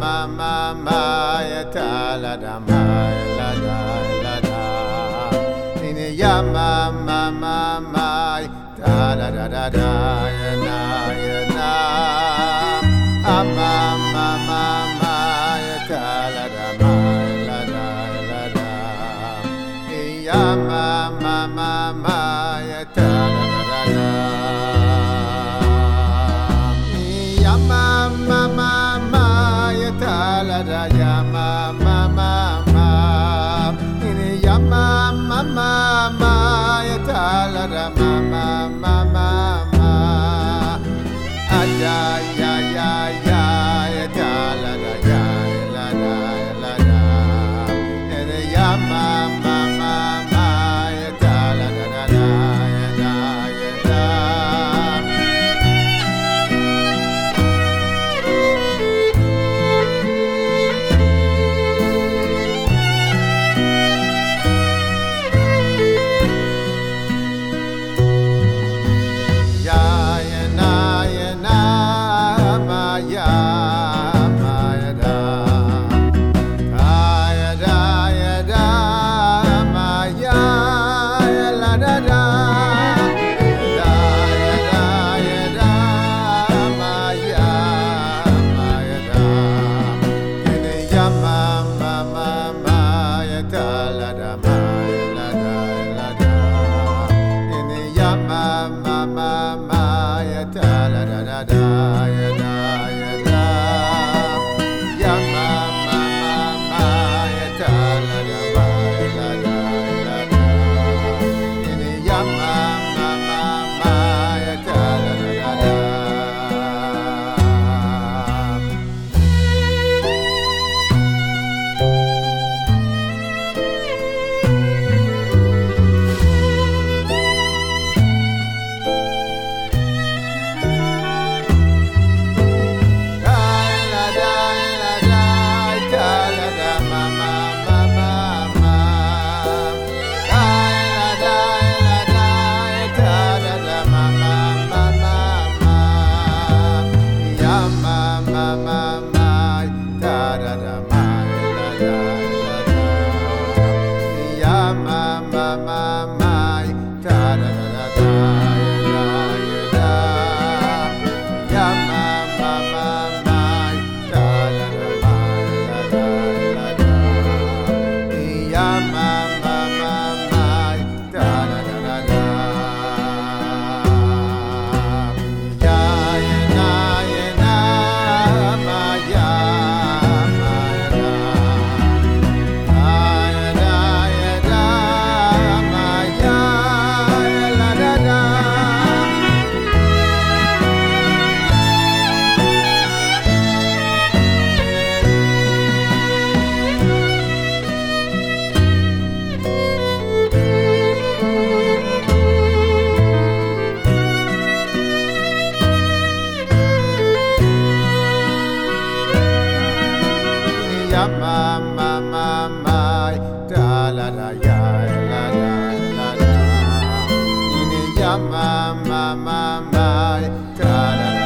ma ma ma ya ta la da ma la da la da ni ya ma ma ma ma ta la da da da ya na ya na a ma ma ma ma ya ta la da ma la da la da ya ma ma ma ma ya ta da da da. ma ma ma ya da da da da da ya ma ma ma ma ma